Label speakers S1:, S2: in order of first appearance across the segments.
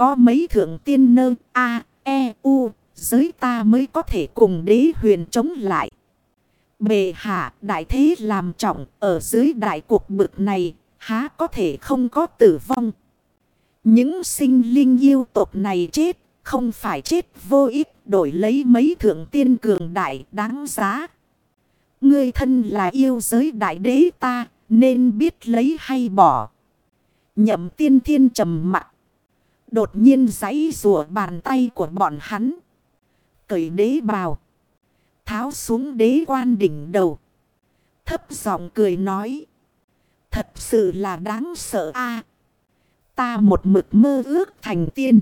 S1: có mấy thượng tiên nơ A, E, U, giới ta mới có thể cùng đế huyền chống lại. Bề hạ đại thế làm trọng ở dưới đại cuộc bực này, há có thể không có tử vong. Những sinh linh yêu tộc này chết, không phải chết vô ích đổi lấy mấy thượng tiên cường đại đáng giá. Ngươi thân là yêu giới đại đế ta, nên biết lấy hay bỏ. Nhậm tiên thiên trầm mặt. Đột nhiên giấy rùa bàn tay của bọn hắn. Cởi đế bào. Tháo xuống đế quan đỉnh đầu. Thấp giọng cười nói. Thật sự là đáng sợ a Ta một mực mơ ước thành tiên.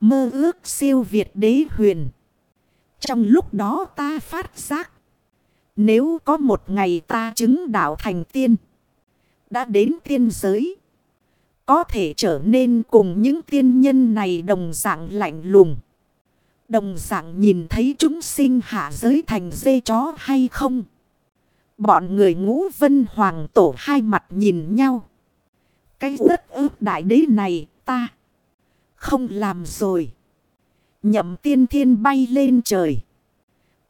S1: Mơ ước siêu việt đế huyền. Trong lúc đó ta phát giác. Nếu có một ngày ta chứng đạo thành tiên. Đã đến tiên giới. Có thể trở nên cùng những tiên nhân này đồng dạng lạnh lùng. Đồng dạng nhìn thấy chúng sinh hạ giới thành dê chó hay không. Bọn người ngũ vân hoàng tổ hai mặt nhìn nhau. Cái rất ước đại đế này ta không làm rồi. Nhậm tiên thiên bay lên trời.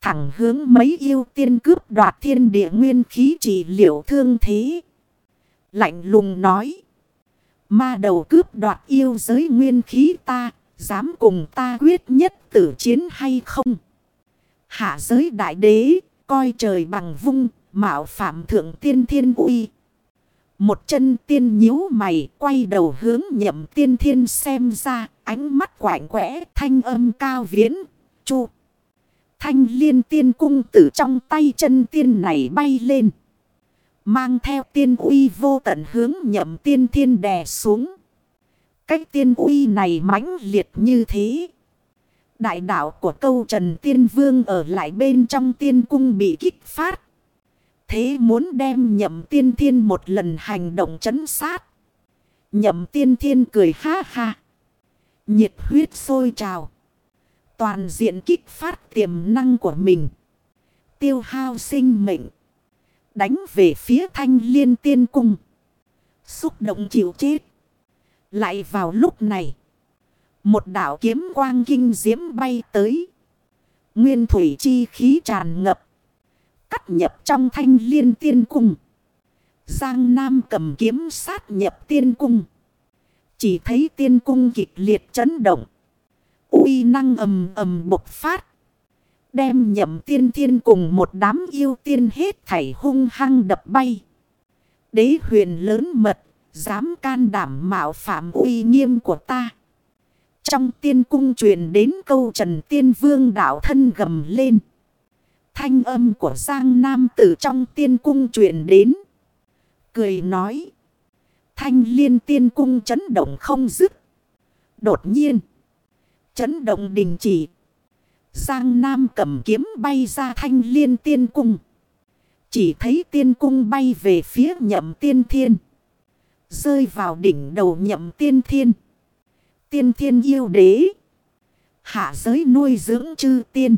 S1: Thẳng hướng mấy yêu tiên cướp đoạt thiên địa nguyên khí trị liệu thương thế. Lạnh lùng nói. Ma đầu cướp đoạt yêu giới nguyên khí ta. Dám cùng ta quyết nhất tử chiến hay không? Hạ giới đại đế. Coi trời bằng vung. Mạo phạm thượng tiên thiên uy. Một chân tiên nhíu mày, quay đầu hướng nhậm tiên thiên xem ra, ánh mắt quạnh quẽ, thanh âm cao viễn. Chu. Thanh liên tiên cung tử trong tay chân tiên này bay lên. Mang theo tiên uy vô tận hướng nhậm tiên thiên đè xuống. Cách tiên uy này mãnh liệt như thế. Đại đạo của câu Trần Tiên Vương ở lại bên trong tiên cung bị kích phát. Thế muốn đem nhậm tiên thiên một lần hành động chấn sát. Nhậm tiên thiên cười ha ha. Nhiệt huyết sôi trào. Toàn diện kích phát tiềm năng của mình. Tiêu hao sinh mệnh. Đánh về phía thanh liên tiên cung. Xúc động chịu chết. Lại vào lúc này. Một đảo kiếm quang kinh diễm bay tới. Nguyên thủy chi khí tràn ngập. Cắt nhập trong thanh liên tiên cung. Giang Nam cầm kiếm sát nhập tiên cung. Chỉ thấy tiên cung kịch liệt chấn động. uy năng ầm ầm bộc phát. Đem nhậm tiên thiên cùng một đám yêu tiên hết thảy hung hăng đập bay. Đế huyền lớn mật, dám can đảm mạo phạm uy nghiêm của ta. Trong tiên cung truyền đến câu trần tiên vương đạo thân gầm lên. Thanh âm của Giang Nam từ trong tiên cung truyền đến. Cười nói. Thanh liên tiên cung chấn động không dứt. Đột nhiên. Chấn động đình chỉ. Giang Nam cầm kiếm bay ra thanh liên tiên cung. Chỉ thấy tiên cung bay về phía nhậm tiên thiên. Rơi vào đỉnh đầu nhậm tiên thiên. Tiên thiên yêu đế. Hạ giới nuôi dưỡng chư tiên.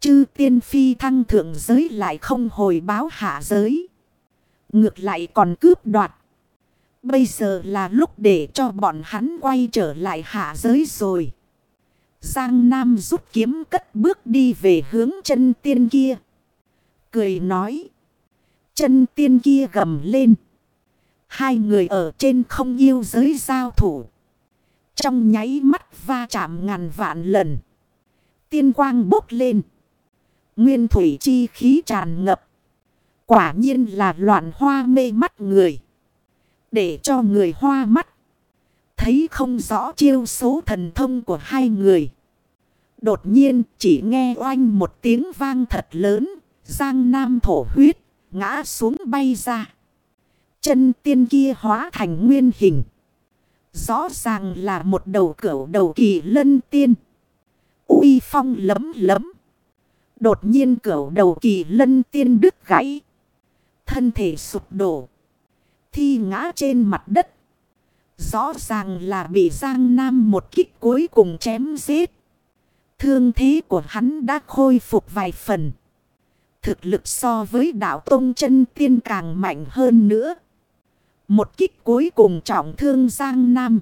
S1: Chư tiên phi thăng thượng giới lại không hồi báo hạ giới. Ngược lại còn cướp đoạt. Bây giờ là lúc để cho bọn hắn quay trở lại hạ giới rồi. Giang Nam rút kiếm cất bước đi về hướng chân tiên kia. Cười nói. Chân tiên kia gầm lên. Hai người ở trên không yêu giới giao thủ. Trong nháy mắt va chạm ngàn vạn lần. Tiên quang bốc lên. Nguyên thủy chi khí tràn ngập. Quả nhiên là loạn hoa mê mắt người. Để cho người hoa mắt. Thấy không rõ chiêu số thần thông của hai người. Đột nhiên, chỉ nghe oanh một tiếng vang thật lớn. Giang Nam thổ huyết. Ngã xuống bay ra. Chân tiên kia hóa thành nguyên hình. Rõ ràng là một đầu cửu đầu kỳ lân tiên. uy phong lấm lấm. Đột nhiên cửu đầu kỳ lân tiên đứt gãy. Thân thể sụp đổ. Thi ngã trên mặt đất. Rõ ràng là bị Giang Nam một kích cuối cùng chém giết. Thương thế của hắn đã khôi phục vài phần. Thực lực so với đạo Tông chân tiên càng mạnh hơn nữa. Một kích cuối cùng trọng thương Giang Nam.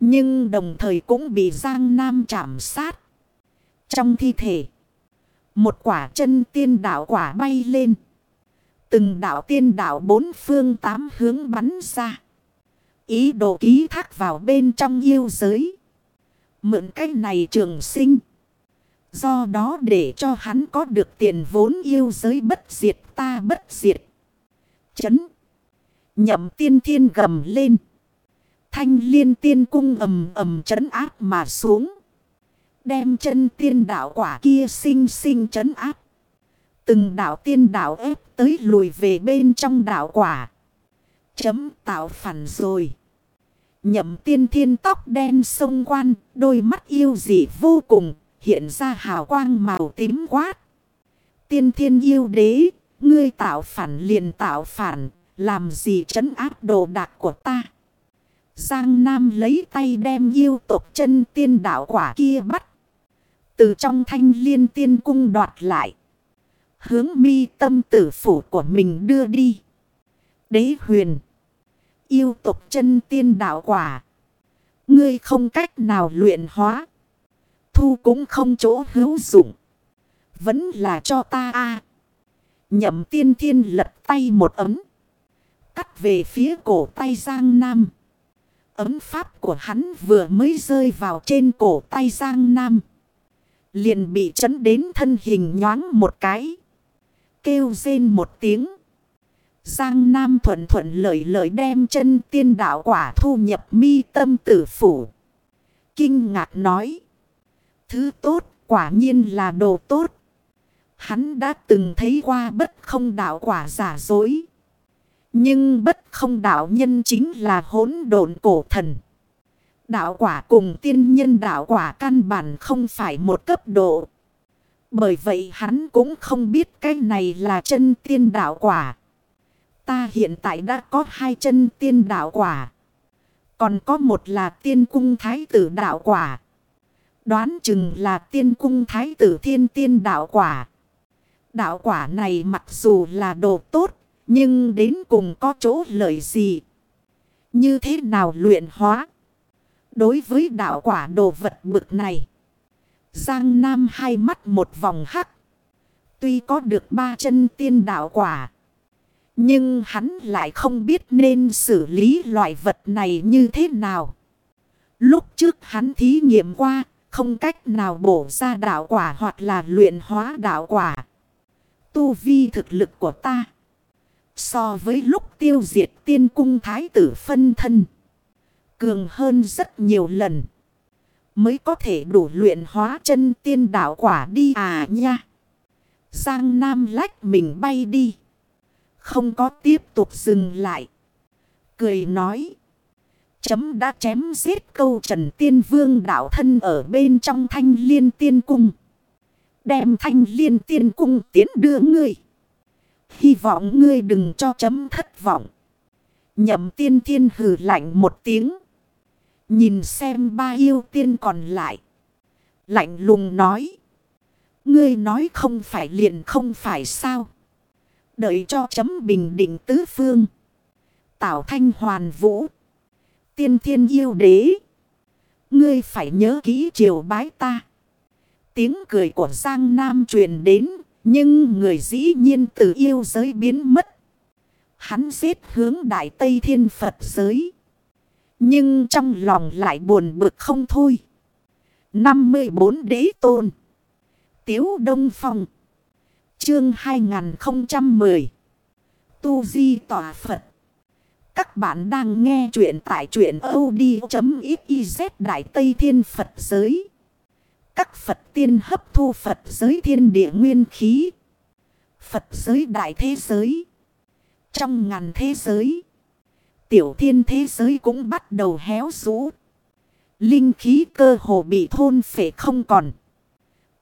S1: Nhưng đồng thời cũng bị Giang Nam chạm sát. Trong thi thể. Một quả chân tiên đạo quả bay lên. Từng đạo tiên đạo bốn phương tám hướng bắn ra. Ý đồ ký thác vào bên trong yêu giới. Mượn cách này trường sinh. Do đó để cho hắn có được tiền vốn yêu giới bất diệt ta bất diệt. Chấn. Nhậm tiên thiên gầm lên. Thanh liên tiên cung ầm ầm chấn áp mà xuống. Đem chân tiên đạo quả kia sinh sinh chấn áp. Từng đạo tiên đạo ép tới lùi về bên trong đạo quả. Chấm tạo phản rồi. Nhậm tiên thiên tóc đen sông quan, đôi mắt yêu dị vô cùng, hiện ra hào quang màu tím quát. Tiên thiên yêu đế, ngươi tạo phản liền tạo phản, làm gì trấn áp đồ đạc của ta. Giang Nam lấy tay đem yêu tộc chân tiên đạo quả kia bắt. Từ trong thanh liên tiên cung đoạt lại. Hướng mi tâm tử phủ của mình đưa đi. Đế huyền. Yêu tục chân tiên đạo quả. Ngươi không cách nào luyện hóa. Thu cũng không chỗ hữu dụng. Vẫn là cho ta a Nhậm tiên thiên lật tay một ấm. Cắt về phía cổ tay Giang Nam. Ấm pháp của hắn vừa mới rơi vào trên cổ tay Giang Nam. Liền bị chấn đến thân hình nhoáng một cái. Kêu rên một tiếng. Giang Nam thuận thuận lợi lợi đem chân tiên đạo quả thu nhập mi tâm tử phủ. Kinh ngạc nói. Thứ tốt, quả nhiên là đồ tốt. Hắn đã từng thấy qua bất không đạo quả giả dối. Nhưng bất không đạo nhân chính là hỗn độn cổ thần. Đạo quả cùng tiên nhân đạo quả căn bản không phải một cấp độ. Bởi vậy hắn cũng không biết cái này là chân tiên đạo quả. Ta hiện tại đã có hai chân tiên đạo quả. Còn có một là tiên cung thái tử đạo quả. Đoán chừng là tiên cung thái tử thiên tiên đạo quả. Đạo quả này mặc dù là đồ tốt, nhưng đến cùng có chỗ lợi gì? Như thế nào luyện hóa? Đối với đạo quả đồ vật bực này, Giang Nam hai mắt một vòng hắc. Tuy có được ba chân tiên đạo quả, nhưng hắn lại không biết nên xử lý loại vật này như thế nào. Lúc trước hắn thí nghiệm qua, không cách nào bổ ra đạo quả hoặc là luyện hóa đạo quả. Tu vi thực lực của ta. So với lúc tiêu diệt tiên cung thái tử phân thân. Cường hơn rất nhiều lần. Mới có thể đủ luyện hóa chân tiên đạo quả đi à nha. Giang Nam lách mình bay đi. Không có tiếp tục dừng lại. Cười nói. Chấm đã chém giết câu trần tiên vương đạo thân ở bên trong thanh liên tiên cung. Đem thanh liên tiên cung tiến đưa ngươi. Hy vọng ngươi đừng cho chấm thất vọng. Nhậm tiên thiên hử lạnh một tiếng. Nhìn xem ba yêu tiên còn lại. Lạnh lùng nói. Ngươi nói không phải liền không phải sao. Đợi cho chấm bình định tứ phương. Tảo thanh hoàn vũ. Tiên thiên yêu đế. Ngươi phải nhớ kỹ triều bái ta. Tiếng cười của Giang Nam truyền đến. Nhưng người dĩ nhiên từ yêu giới biến mất. Hắn giết hướng Đại Tây Thiên Phật giới. Nhưng trong lòng lại buồn bực không thôi. 54 đế tôn. Tiếu Đông Phong. Chương 2010. Tu Di Tòa Phật. Các bạn đang nghe chuyện tại chuyện od.xyz Đại Tây Thiên Phật Giới. Các Phật tiên hấp thu Phật giới thiên địa nguyên khí. Phật giới đại thế giới. Trong ngàn thế giới. Tiểu thiên thế giới cũng bắt đầu héo rũ. Linh khí cơ hồ bị thôn phệ không còn.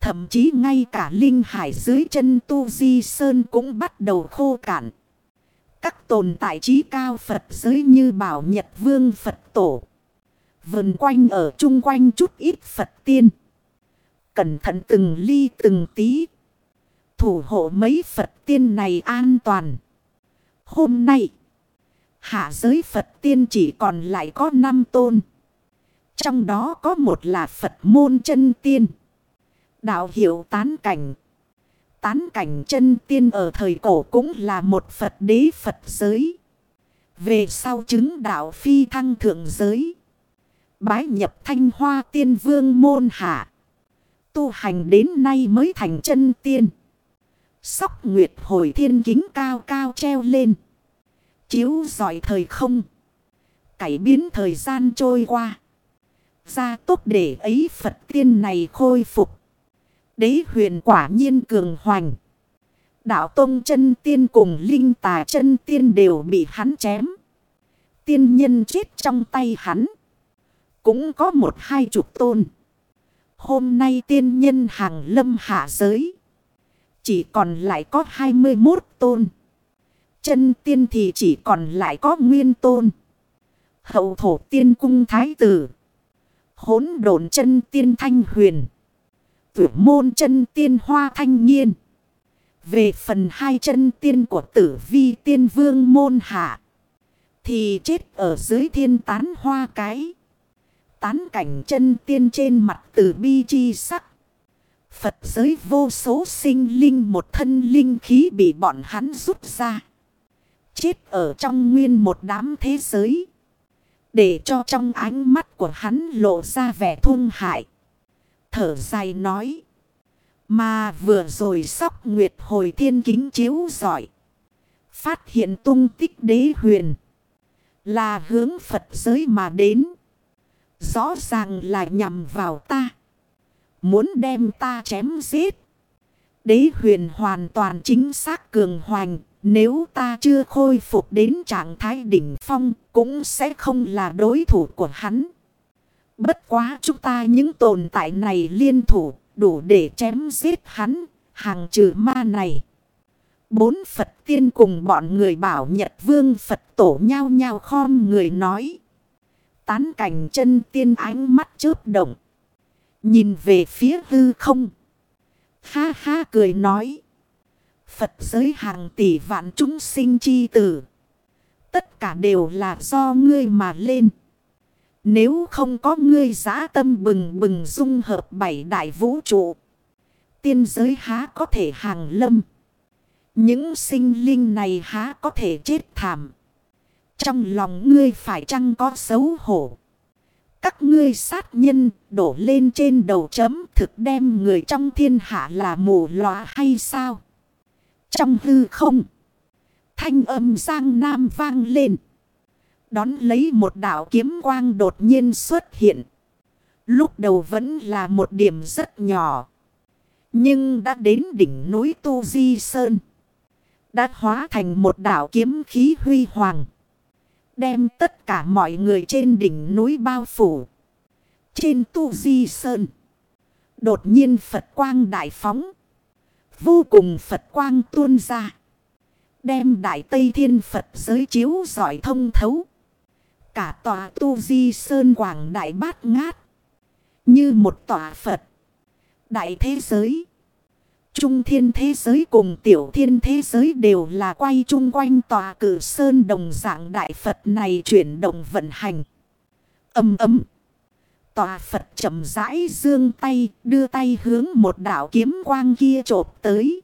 S1: Thậm chí ngay cả linh hải dưới chân Tu Di Sơn cũng bắt đầu khô cạn. Các tồn tại trí cao Phật giới như Bảo Nhật Vương Phật Tổ. Vần quanh ở chung quanh chút ít Phật tiên. Cẩn thận từng ly từng tí. Thủ hộ mấy Phật tiên này an toàn. Hôm nay. Hạ giới Phật tiên chỉ còn lại có 5 tôn. Trong đó có một là Phật môn chân tiên. Đạo hiệu tán cảnh. Tán cảnh chân tiên ở thời cổ cũng là một Phật đế Phật giới. Về sau chứng đạo phi thăng thượng giới. Bái nhập thanh hoa tiên vương môn hạ. Tu hành đến nay mới thành chân tiên. Sóc nguyệt hồi thiên kính cao cao treo lên. Chiếu giỏi thời không. Cải biến thời gian trôi qua. Ra tốt để ấy Phật tiên này khôi phục. Đế huyền quả nhiên cường hoành. Đạo Tông chân tiên cùng Linh tà chân tiên đều bị hắn chém. Tiên nhân chết trong tay hắn. Cũng có một hai chục tôn. Hôm nay tiên nhân hàng lâm hạ giới. Chỉ còn lại có 21 tôn. Chân tiên thì chỉ còn lại có nguyên tôn. Hậu thổ tiên cung thái tử. Hốn đồn chân tiên thanh huyền. Tử môn chân tiên hoa thanh nhiên. Về phần hai chân tiên của tử vi tiên vương môn hạ. Thì chết ở dưới thiên tán hoa cái. Tán cảnh chân tiên trên mặt tử bi chi sắc. Phật giới vô số sinh linh một thân linh khí bị bọn hắn rút ra. Chết ở trong nguyên một đám thế giới. Để cho trong ánh mắt của hắn lộ ra vẻ thung hại. Thở dài nói. Mà vừa rồi sóc nguyệt hồi thiên kính chiếu giỏi. Phát hiện tung tích đế huyền. Là hướng Phật giới mà đến. Rõ ràng là nhằm vào ta. Muốn đem ta chém giết. Đế huyền hoàn toàn chính xác cường hoành. Nếu ta chưa khôi phục đến trạng thái đỉnh phong. Cũng sẽ không là đối thủ của hắn. Bất quá chúng ta những tồn tại này liên thủ. Đủ để chém giết hắn. Hàng trừ ma này. Bốn Phật tiên cùng bọn người bảo Nhật Vương Phật tổ nhau nhau khom người nói. Tán cảnh chân tiên ánh mắt chớp động. Nhìn về phía hư không. Ha ha cười nói. Phật giới hàng tỷ vạn chúng sinh chi tử. Tất cả đều là do ngươi mà lên. Nếu không có ngươi giá tâm bừng bừng dung hợp bảy đại vũ trụ. Tiên giới há có thể hàng lâm. Những sinh linh này há có thể chết thảm. Trong lòng ngươi phải chăng có xấu hổ. Các ngươi sát nhân đổ lên trên đầu chấm thực đem người trong thiên hạ là mù lòa hay sao? Trong hư không. Thanh âm giang nam vang lên. Đón lấy một đảo kiếm quang đột nhiên xuất hiện. Lúc đầu vẫn là một điểm rất nhỏ. Nhưng đã đến đỉnh núi Tu Di Sơn. Đã hóa thành một đảo kiếm khí huy hoàng. Đem tất cả mọi người trên đỉnh núi bao phủ. Trên Tu Di Sơn. Đột nhiên Phật quang đại phóng. Vô cùng Phật quang tuôn ra. Đem đại Tây Thiên Phật giới chiếu giỏi thông thấu. Cả tòa Tu Di Sơn Quảng Đại Bát Ngát. Như một tòa Phật. Đại thế giới. Trung thiên thế giới cùng tiểu thiên thế giới đều là quay chung quanh tòa cử sơn đồng dạng đại Phật này chuyển động vận hành. Âm ấm. Tòa Phật chậm rãi dương tay đưa tay hướng một đảo kiếm quang kia trộp tới.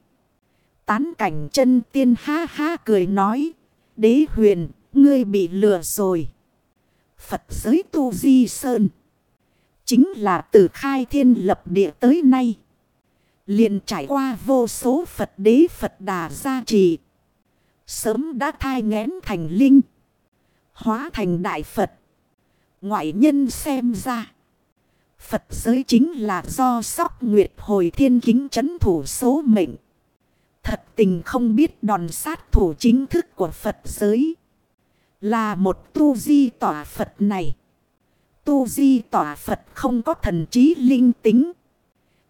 S1: Tán cảnh chân tiên ha ha cười nói. Đế huyền, ngươi bị lừa rồi. Phật giới tu di sơn. Chính là từ khai thiên lập địa tới nay liền trải qua vô số Phật đế, Phật đà gia trì. Sớm đã thai ngén thành linh. Hóa thành đại Phật. Ngoại nhân xem ra. Phật giới chính là do sóc nguyệt hồi thiên kính chấn thủ số mệnh. Thật tình không biết đòn sát thủ chính thức của Phật giới. Là một tu di tỏa Phật này. Tu di tỏa Phật không có thần trí linh tính.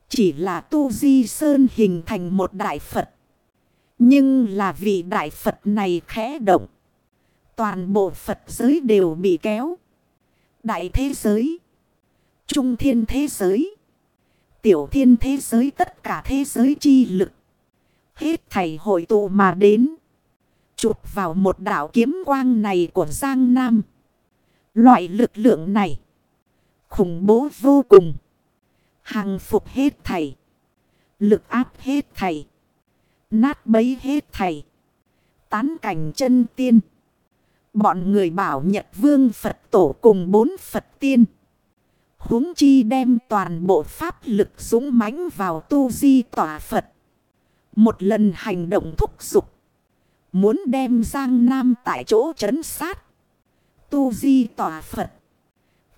S1: Chỉ là tu di sơn hình thành một đại Phật. Nhưng là vị đại Phật này khẽ động. Toàn bộ Phật giới đều bị kéo. Đại thế giới. Trung thiên thế giới. Tiểu thiên thế giới, tất cả thế giới chi lực. Hết thầy hội tụ mà đến. Chụp vào một đảo kiếm quang này của Giang Nam. Loại lực lượng này. Khủng bố vô cùng. Hàng phục hết thầy. Lực áp hết thầy. Nát bấy hết thầy. Tán cảnh chân tiên. Bọn người bảo Nhật Vương Phật Tổ cùng bốn Phật Tiên. huống chi đem toàn bộ pháp lực dũng mãnh vào tu di tỏa Phật. Một lần hành động thúc giục. Muốn đem Giang Nam tại chỗ trấn sát. Tu di tỏa Phật.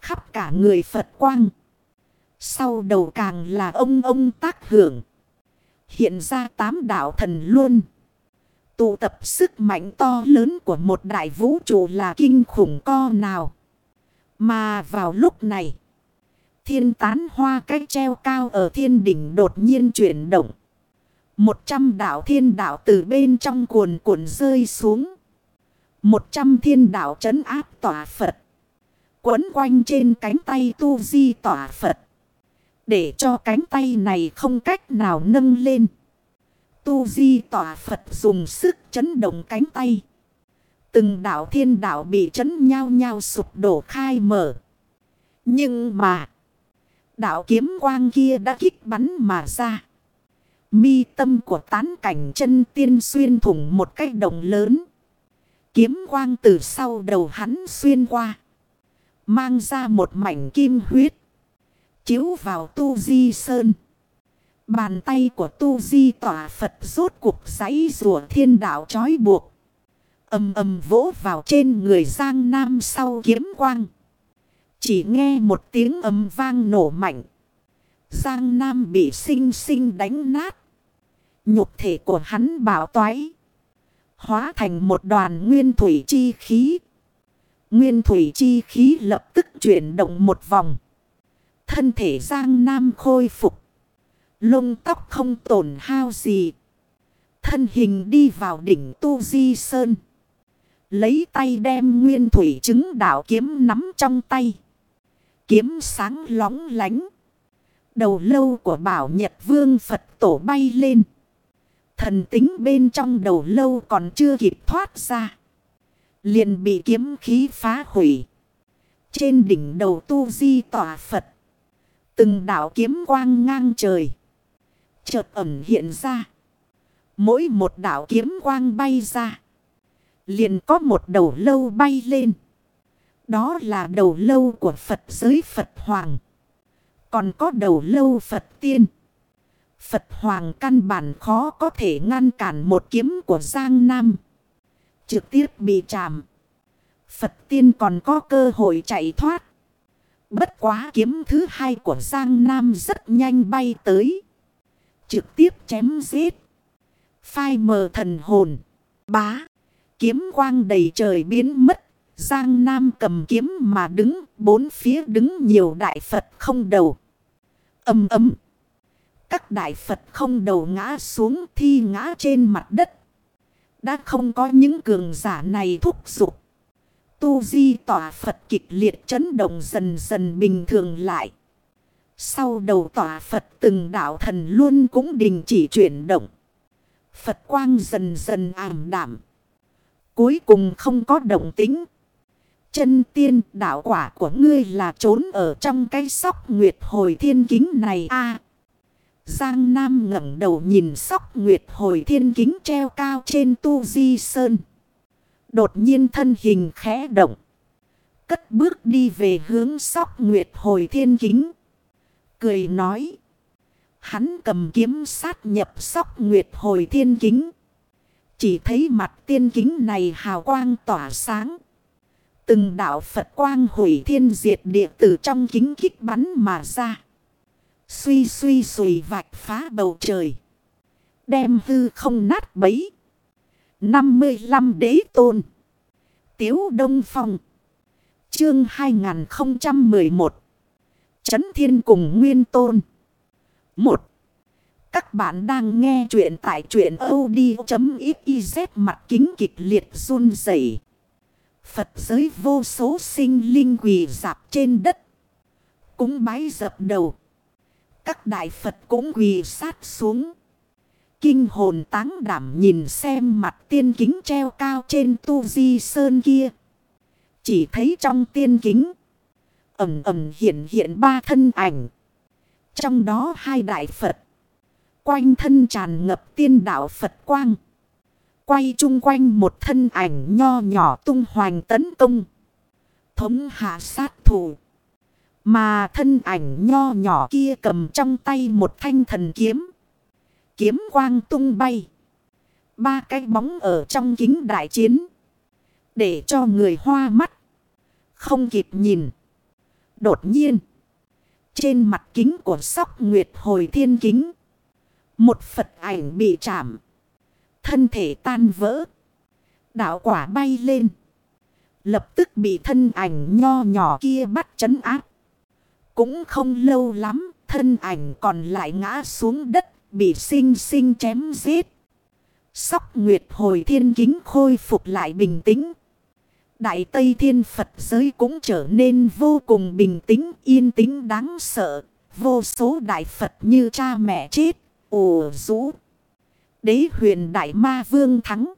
S1: Khắp cả người Phật quang. Sau đầu càng là ông ông tác hưởng. Hiện ra tám đạo thần luôn. Tụ tập sức mạnh to lớn của một đại vũ trụ là kinh khủng co nào. Mà vào lúc này. Thiên tán hoa cách treo cao ở thiên đỉnh đột nhiên chuyển động. Một trăm đạo thiên đạo từ bên trong cuồn cuộn rơi xuống. Một trăm thiên đạo trấn áp tỏa Phật. Quấn quanh trên cánh tay tu di tỏa Phật. Để cho cánh tay này không cách nào nâng lên. Tu di tỏa Phật dùng sức chấn động cánh tay. Từng đạo thiên đạo bị chấn nhau nhau sụp đổ khai mở. Nhưng mà. Đạo kiếm quang kia đã kích bắn mà ra. Mi tâm của tán cảnh chân tiên xuyên thủng một cái đồng lớn. Kiếm quang từ sau đầu hắn xuyên qua. Mang ra một mảnh kim huyết. Chiếu vào tu di sơn. Bàn tay của tu di tỏa Phật rốt cuộc giấy rùa thiên đạo trói buộc. Âm âm vỗ vào trên người Giang Nam sau kiếm quang. Chỉ nghe một tiếng âm vang nổ mạnh. Giang Nam bị sinh sinh đánh nát. Nhục thể của hắn bảo toái. Hóa thành một đoàn nguyên thủy chi khí. Nguyên thủy chi khí lập tức chuyển động một vòng. Thân thể Giang Nam khôi phục. Lông tóc không tổn hao gì. Thân hình đi vào đỉnh Tu Di Sơn. Lấy tay đem nguyên thủy chứng đạo kiếm nắm trong tay. Kiếm sáng lóng lánh. Đầu lâu của bảo Nhật Vương Phật tổ bay lên. Thần tính bên trong đầu lâu còn chưa kịp thoát ra. Liền bị kiếm khí phá hủy. Trên đỉnh đầu tu di tỏa Phật. Từng đảo kiếm quang ngang trời. Chợt ẩm hiện ra. Mỗi một đảo kiếm quang bay ra. Liền có một đầu lâu bay lên. Đó là đầu lâu của Phật giới Phật Hoàng. Còn có đầu lâu Phật Tiên. Phật Hoàng căn bản khó có thể ngăn cản một kiếm của Giang Nam. Trực tiếp bị chạm. Phật Tiên còn có cơ hội chạy thoát. Bất quá kiếm thứ hai của Giang Nam rất nhanh bay tới. Trực tiếp chém giết. Phai mờ thần hồn. Bá. Kiếm quang đầy trời biến mất. Giang Nam cầm kiếm mà đứng. Bốn phía đứng nhiều đại Phật không đầu. Âm ấm. Các đại Phật không đầu ngã xuống thi ngã trên mặt đất. Đã không có những cường giả này thúc giục. Tu di tỏa Phật kịch liệt chấn động dần dần bình thường lại. Sau đầu tỏa Phật từng đạo thần luôn cũng đình chỉ chuyển động. Phật quang dần dần ảm đảm. Cuối cùng không có động tính. Chân tiên, đạo quả của ngươi là trốn ở trong cái sóc nguyệt hồi thiên kính này a Giang Nam ngẩng đầu nhìn sóc nguyệt hồi thiên kính treo cao trên tu di sơn. Đột nhiên thân hình khẽ động. Cất bước đi về hướng sóc nguyệt hồi thiên kính. Cười nói. Hắn cầm kiếm sát nhập sóc nguyệt hồi thiên kính. Chỉ thấy mặt tiên kính này hào quang tỏa sáng. Từng đạo Phật quang hủy thiên diệt địa tử trong kính kích bắn mà ra. Suy suy suy vạch phá bầu trời. Đem hư không nát bấy. 55 đế tôn. Tiếu Đông Phong. Chương 2011. Chấn Thiên cùng Nguyên Tôn. 1. Các bạn đang nghe chuyện tại chuyện od.xyz mặt kính kịch liệt run rẩy Phật giới vô số sinh linh quỳ dạp trên đất. Cúng bái dập đầu. Các đại Phật cũng quỳ sát xuống. Kinh hồn táng đảm nhìn xem mặt tiên kính treo cao trên tu di sơn kia. Chỉ thấy trong tiên kính. ẩm ẩm hiện hiện ba thân ảnh. Trong đó hai đại Phật. Quanh thân tràn ngập tiên đạo Phật quang. Quay chung quanh một thân ảnh nho nhỏ tung hoành tấn công. Thống hạ sát thủ. Mà thân ảnh nho nhỏ kia cầm trong tay một thanh thần kiếm. Kiếm quang tung bay. Ba cái bóng ở trong kính đại chiến. Để cho người hoa mắt. Không kịp nhìn. Đột nhiên. Trên mặt kính của sóc nguyệt hồi thiên kính. Một Phật ảnh bị chạm. Thân thể tan vỡ. Đạo quả bay lên. Lập tức bị thân ảnh nho nhỏ kia bắt chấn áp. Cũng không lâu lắm. Thân ảnh còn lại ngã xuống đất. Bị sinh sinh chém giết. Sóc Nguyệt hồi thiên kính khôi phục lại bình tĩnh. Đại Tây Thiên Phật giới cũng trở nên vô cùng bình tĩnh, yên tĩnh đáng sợ. Vô số Đại Phật như cha mẹ chết, ồ rũ. Đế huyền Đại Ma Vương thắng.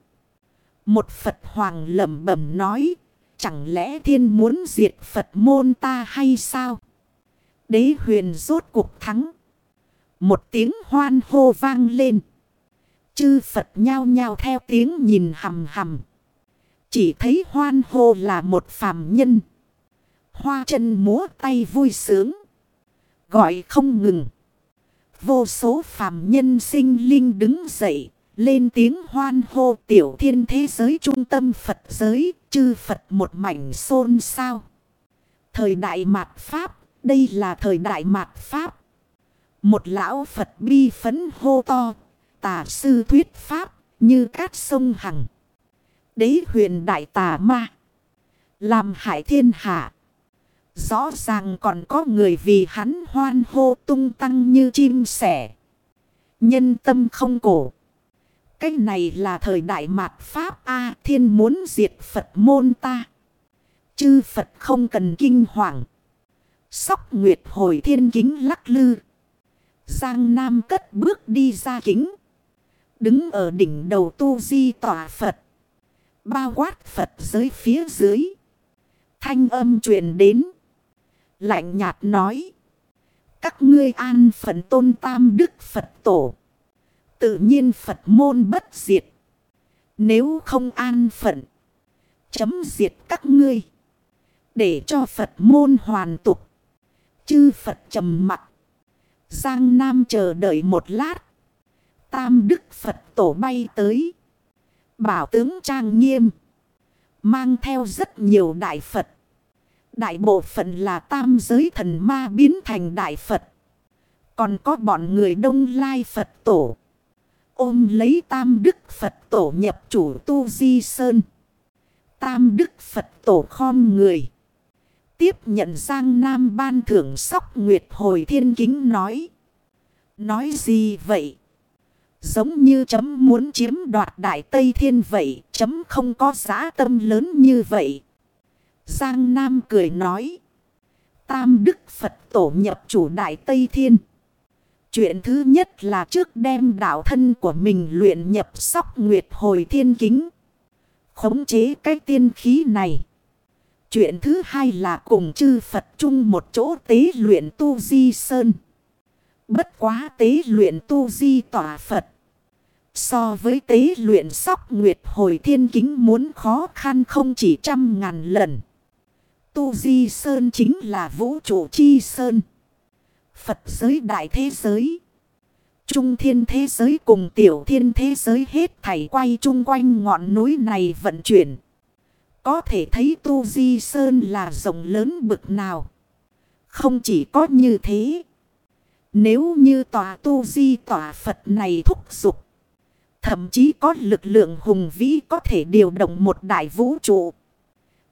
S1: Một Phật Hoàng lẩm bẩm nói, chẳng lẽ thiên muốn diệt Phật môn ta hay sao? Đế huyền rốt cuộc thắng. Một tiếng hoan hô vang lên. Chư Phật nhao nhao theo tiếng nhìn hầm hầm. Chỉ thấy hoan hô là một phàm nhân. Hoa chân múa tay vui sướng. Gọi không ngừng. Vô số phàm nhân sinh linh đứng dậy. Lên tiếng hoan hô tiểu thiên thế giới trung tâm Phật giới. Chư Phật một mảnh xôn sao. Thời đại mạt Pháp. Đây là thời đại mạt Pháp. Một lão Phật bi phấn hô to. Tà sư thuyết Pháp, như cát sông Hằng đế huyền đại tà ma. Làm hại thiên hạ. Rõ ràng còn có người vì hắn hoan hô tung tăng như chim sẻ. Nhân tâm không cổ. Cái này là thời đại mạt Pháp A, thiên muốn diệt Phật môn ta. Chư Phật không cần kinh hoàng. Sóc Nguyệt hồi thiên kính lắc lư. Giang Nam cất bước đi ra kính. Đứng ở đỉnh đầu tu di tỏa Phật bao quát Phật dưới phía dưới. Thanh âm truyền đến. Lạnh nhạt nói. Các ngươi an phận tôn tam đức Phật tổ. Tự nhiên Phật môn bất diệt. Nếu không an phận. Chấm diệt các ngươi. Để cho Phật môn hoàn tục. Chư Phật trầm mặt. Giang Nam chờ đợi một lát. Tam đức Phật tổ bay tới. Bảo tướng trang nghiêm. Mang theo rất nhiều đại Phật. Đại bộ phận là tam giới thần ma biến thành đại Phật. Còn có bọn người đông lai Phật tổ. Ôm lấy tam đức Phật tổ nhập chủ tu di sơn. Tam đức Phật tổ khom người. Tiếp nhận Giang Nam ban thưởng sóc Nguyệt hồi thiên kính nói. Nói gì vậy? Giống như chấm muốn chiếm đoạt đại Tây Thiên vậy, chấm không có giá tâm lớn như vậy. Giang Nam cười nói. Tam Đức Phật tổ nhập chủ đại Tây Thiên. Chuyện thứ nhất là trước đem đạo thân của mình luyện nhập sóc nguyệt hồi thiên kính. Khống chế cái tiên khí này. Chuyện thứ hai là cùng chư Phật chung một chỗ tế luyện tu di sơn. Bất quá tế luyện tu di tỏa Phật. So với tế luyện sóc nguyệt hồi thiên kính muốn khó khăn không chỉ trăm ngàn lần. Tu di sơn chính là vũ trụ chi sơn. Phật giới đại thế giới. Trung thiên thế giới cùng tiểu thiên thế giới hết thảy quay chung quanh ngọn núi này vận chuyển. Có thể thấy tu di sơn là rộng lớn bực nào. Không chỉ có như thế. Nếu như tòa tu di tòa Phật này thúc giục. Thậm chí có lực lượng hùng vĩ có thể điều động một đại vũ trụ.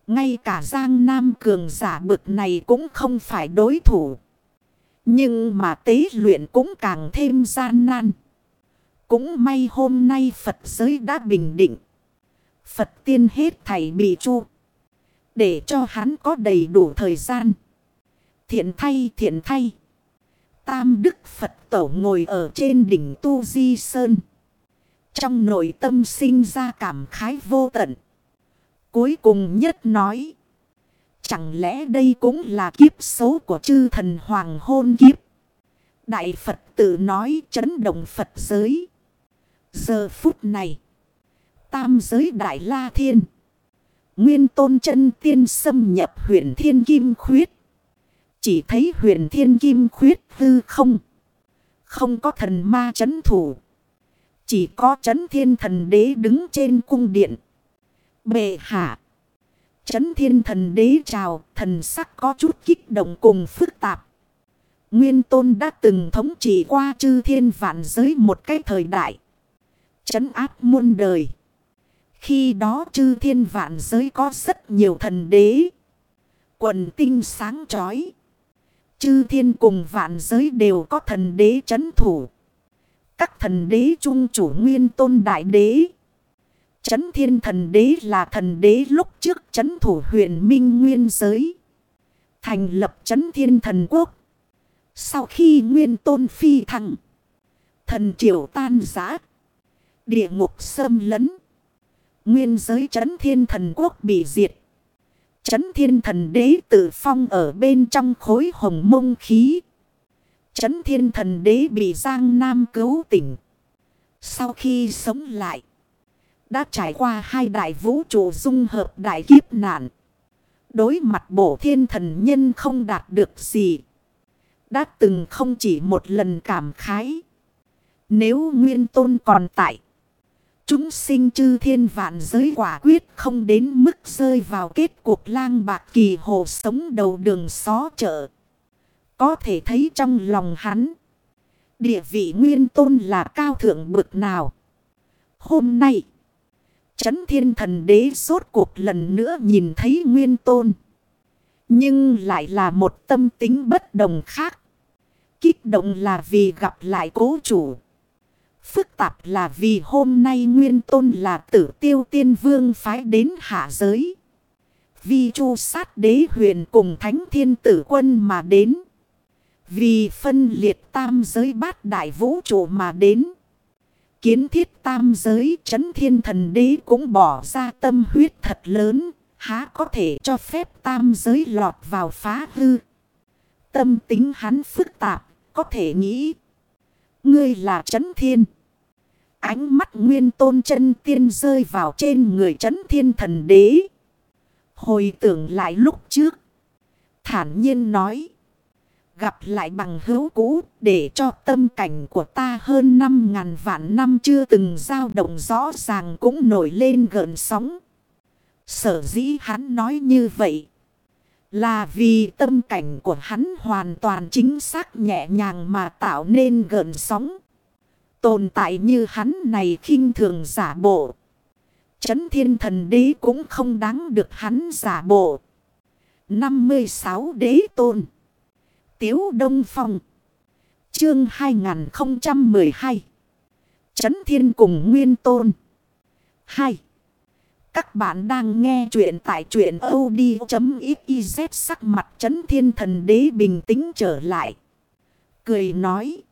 S1: Ngay cả Giang Nam cường giả bực này cũng không phải đối thủ. Nhưng mà tế luyện cũng càng thêm gian nan. Cũng may hôm nay Phật giới đã bình định. Phật tiên hết thảy bị chu. Để cho hắn có đầy đủ thời gian. Thiện thay thiện thay. Tam Đức Phật Tổ ngồi ở trên đỉnh Tu Di Sơn. Trong nội tâm sinh ra cảm khái vô tận. Cuối cùng nhất nói. Chẳng lẽ đây cũng là kiếp số của chư thần hoàng hôn kiếp? Đại Phật tự nói chấn động Phật giới. Giờ phút này, tam giới đại la thiên. Nguyên tôn chân tiên xâm nhập huyền thiên kim khuyết. Chỉ thấy huyền thiên kim khuyết hư không. Không có thần ma chấn thủ. Chỉ có chấn thiên thần đế đứng trên cung điện. Bệ hạ. Chấn thiên thần đế chào, thần sắc có chút kích động cùng phức tạp. Nguyên tôn đã từng thống trị qua chư thiên vạn giới một cái thời đại. Chấn áp muôn đời. Khi đó chư thiên vạn giới có rất nhiều thần đế. Quần tinh sáng chói. Chư thiên cùng vạn giới đều có thần đế chấn thủ. Các thần đế trung chủ nguyên tôn đại đế. Chấn thiên thần đế là thần đế lúc trước chấn thủ huyền minh nguyên giới. Thành lập chấn thiên thần quốc. Sau khi nguyên tôn phi thăng. Thần triều tan giã. Địa ngục xâm lấn. Nguyên giới chấn thiên thần quốc bị diệt. Chấn thiên thần đế tự phong ở bên trong khối hồng mông khí. Chấn thiên thần đế bị Giang Nam cứu tỉnh. Sau khi sống lại. Đã trải qua hai đại vũ trụ dung hợp đại kiếp nạn. Đối mặt bổ thiên thần nhân không đạt được gì. Đã từng không chỉ một lần cảm khái. Nếu nguyên tôn còn tại. Chúng sinh chư thiên vạn giới quả quyết không đến mức rơi vào kết cuộc lang bạc kỳ hồ sống đầu đường xó chợ. Có thể thấy trong lòng hắn. Địa vị nguyên tôn là cao thượng bực nào. Hôm nay. Chấn thiên thần đế sốt cuộc lần nữa nhìn thấy nguyên tôn. Nhưng lại là một tâm tính bất đồng khác. Kích động là vì gặp lại cố chủ. Phức tạp là vì hôm nay nguyên tôn là tử tiêu tiên vương phái đến hạ giới. Vì chu sát đế huyền cùng thánh thiên tử quân mà đến. Vì phân liệt tam giới bát đại vũ trụ mà đến. Kiến thiết tam giới chấn thiên thần đế cũng bỏ ra tâm huyết thật lớn. Há có thể cho phép tam giới lọt vào phá hư. Tâm tính hắn phức tạp, có thể nghĩ. Ngươi là chấn thiên. Ánh mắt nguyên tôn chân tiên rơi vào trên người chấn thiên thần đế. Hồi tưởng lại lúc trước. Thản nhiên nói. Gặp lại bằng hữu cũ để cho tâm cảnh của ta hơn năm ngàn vạn năm chưa từng dao động rõ ràng cũng nổi lên gợn sóng. Sở dĩ hắn nói như vậy. Là vì tâm cảnh của hắn hoàn toàn chính xác nhẹ nhàng mà tạo nên gợn sóng. Tồn tại như hắn này khinh thường giả bộ. Chấn thiên thần đế cũng không đáng được hắn giả bộ. 56 đế tôn. Tiếu Đông Phong. Chương 2012. Chấn thiên cùng nguyên tôn. 2. Các bạn đang nghe chuyện tại chuyện od.xyz sắc mặt chấn thiên thần đế bình tĩnh trở lại. Cười nói.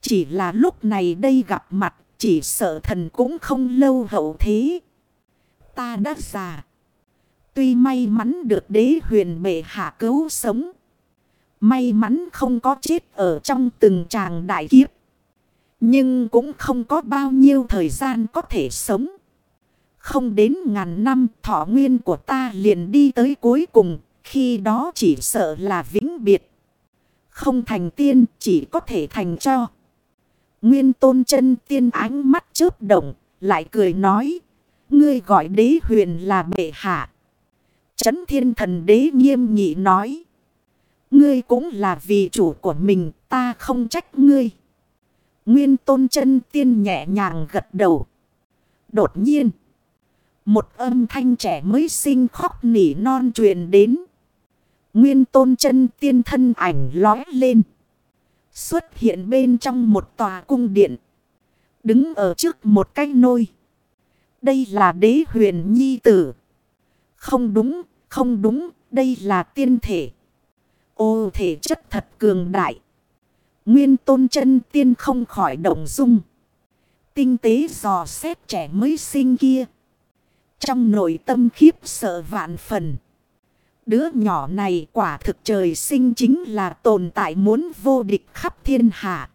S1: Chỉ là lúc này đây gặp mặt, chỉ sợ thần cũng không lâu hậu thế. Ta đã già. Tuy may mắn được đế huyền bệ hạ cứu sống. May mắn không có chết ở trong từng tràng đại kiếp. Nhưng cũng không có bao nhiêu thời gian có thể sống. Không đến ngàn năm thọ nguyên của ta liền đi tới cuối cùng. Khi đó chỉ sợ là vĩnh biệt. Không thành tiên chỉ có thể thành cho. Nguyên tôn chân tiên ánh mắt chớp động, lại cười nói, ngươi gọi đế huyền là bệ hạ. Chấn thiên thần đế nghiêm nghị nói, ngươi cũng là vì chủ của mình, ta không trách ngươi. Nguyên tôn chân tiên nhẹ nhàng gật đầu. Đột nhiên, một âm thanh trẻ mới sinh khóc nỉ non truyền đến. Nguyên tôn chân tiên thân ảnh lói lên. Xuất hiện bên trong một tòa cung điện. Đứng ở trước một cái nôi. Đây là đế huyền nhi tử. Không đúng, không đúng, đây là tiên thể. Ô, thể chất thật cường đại. Nguyên tôn chân tiên không khỏi động dung. Tinh tế dò xét trẻ mới sinh kia. Trong nội tâm khiếp sợ vạn phần. Đứa nhỏ này quả thực trời sinh chính là tồn tại muốn vô địch khắp thiên hạ.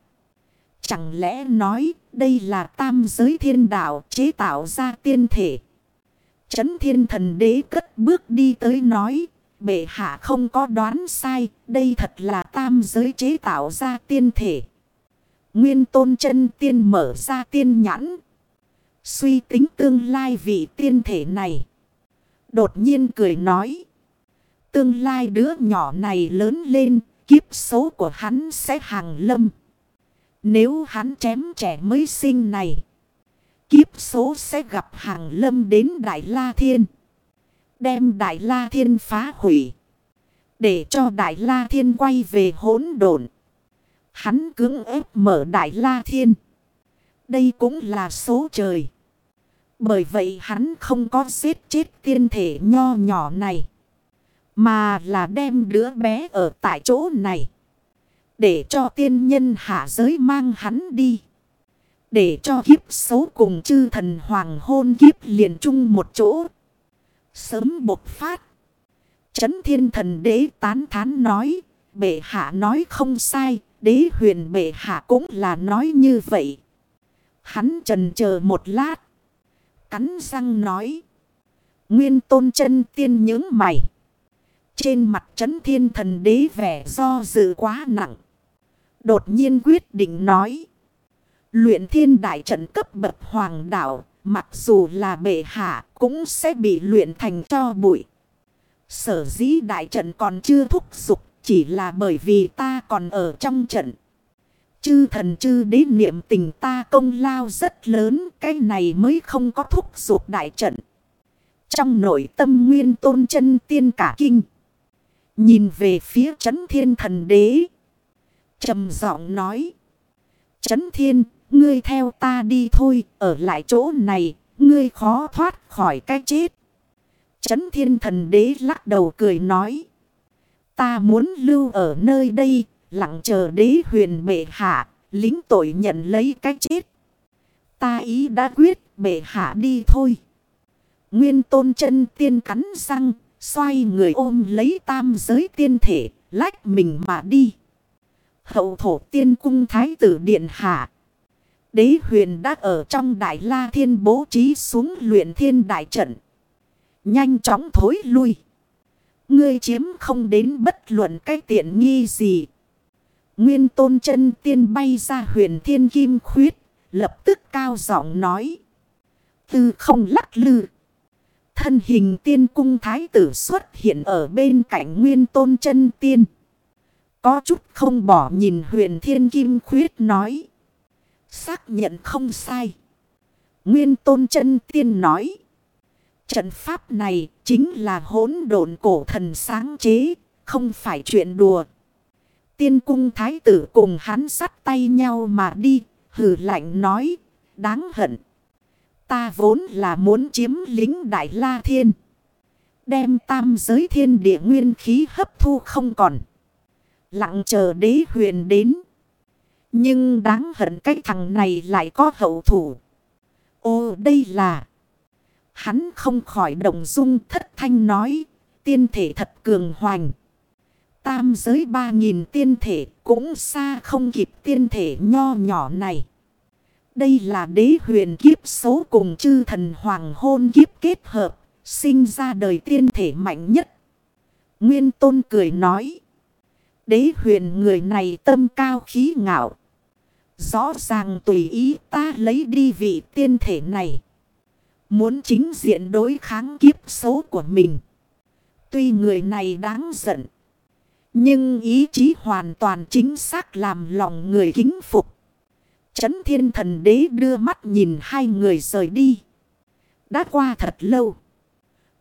S1: Chẳng lẽ nói đây là tam giới thiên đạo chế tạo ra tiên thể. Chấn thiên thần đế cất bước đi tới nói. Bệ hạ không có đoán sai. Đây thật là tam giới chế tạo ra tiên thể. Nguyên tôn chân tiên mở ra tiên nhãn. Suy tính tương lai vị tiên thể này. Đột nhiên cười nói. Tương lai đứa nhỏ này lớn lên. Kiếp số của hắn sẽ hàng lâm. Nếu hắn chém trẻ mới sinh này. Kiếp số sẽ gặp hàng lâm đến Đại La Thiên. Đem Đại La Thiên phá hủy. Để cho Đại La Thiên quay về hỗn độn. Hắn cưỡng ép mở Đại La Thiên. Đây cũng là số trời. Bởi vậy hắn không có giết chết tiên thể nho nhỏ này. Mà là đem đứa bé ở tại chỗ này. Để cho tiên nhân hạ giới mang hắn đi. Để cho kiếp xấu cùng chư thần hoàng hôn kiếp liền chung một chỗ. Sớm bộc phát. Chấn thiên thần đế tán thán nói. Bệ hạ nói không sai. Đế huyền bệ hạ cũng là nói như vậy. Hắn trần chờ một lát. Cắn răng nói. Nguyên tôn chân tiên nhớ mày. Trên mặt chấn thiên thần đế vẻ do dự quá nặng. Đột nhiên quyết định nói. Luyện thiên đại trận cấp bậc hoàng đạo. Mặc dù là bệ hạ cũng sẽ bị luyện thành cho bụi. Sở dĩ đại trận còn chưa thúc dục Chỉ là bởi vì ta còn ở trong trận. Chư thần chư đế niệm tình ta công lao rất lớn. Cái này mới không có thúc dục đại trận. Trong nội tâm nguyên tôn chân tiên cả kinh. Nhìn về phía chấn thiên thần đế trầm giọng nói. Chấn thiên, ngươi theo ta đi thôi, ở lại chỗ này, ngươi khó thoát khỏi cái chết. Chấn thiên thần đế lắc đầu cười nói. Ta muốn lưu ở nơi đây, lặng chờ đế huyền bệ hạ, lính tội nhận lấy cái chết. Ta ý đã quyết, bệ hạ đi thôi. Nguyên tôn chân tiên cắn răng, xoay người ôm lấy tam giới tiên thể, lách mình mà đi. Hậu thổ tiên cung thái tử điện hạ. Đế huyền đã ở trong đại la thiên bố trí xuống luyện thiên đại trận. Nhanh chóng thối lui. Ngươi chiếm không đến bất luận cái tiện nghi gì. Nguyên tôn chân tiên bay ra huyền thiên kim khuyết. Lập tức cao giọng nói. Tư không lắc lư. Thân hình tiên cung thái tử xuất hiện ở bên cạnh nguyên tôn chân tiên. Có chút không bỏ nhìn huyền thiên kim khuyết nói. Xác nhận không sai. Nguyên tôn chân tiên nói. Trận pháp này chính là hỗn độn cổ thần sáng chế, không phải chuyện đùa. Tiên cung thái tử cùng hắn sắt tay nhau mà đi, hử lạnh nói, đáng hận. Ta vốn là muốn chiếm lính Đại La Thiên. Đem tam giới thiên địa nguyên khí hấp thu không còn. Lặng chờ đế huyền đến. Nhưng đáng hận cái thằng này lại có hậu thủ. Ô đây là. Hắn không khỏi đồng dung thất thanh nói. Tiên thể thật cường hoành. Tam giới ba nghìn tiên thể cũng xa không kịp tiên thể nho nhỏ này. Đây là đế huyền kiếp số cùng chư thần hoàng hôn kiếp kết hợp. Sinh ra đời tiên thể mạnh nhất. Nguyên tôn cười nói. Đế huyền người này tâm cao khí ngạo. Rõ ràng tùy ý ta lấy đi vị tiên thể này. Muốn chính diện đối kháng kiếp xấu của mình. Tuy người này đáng giận. Nhưng ý chí hoàn toàn chính xác làm lòng người kính phục. Chấn thiên thần đế đưa mắt nhìn hai người rời đi. Đã qua thật lâu.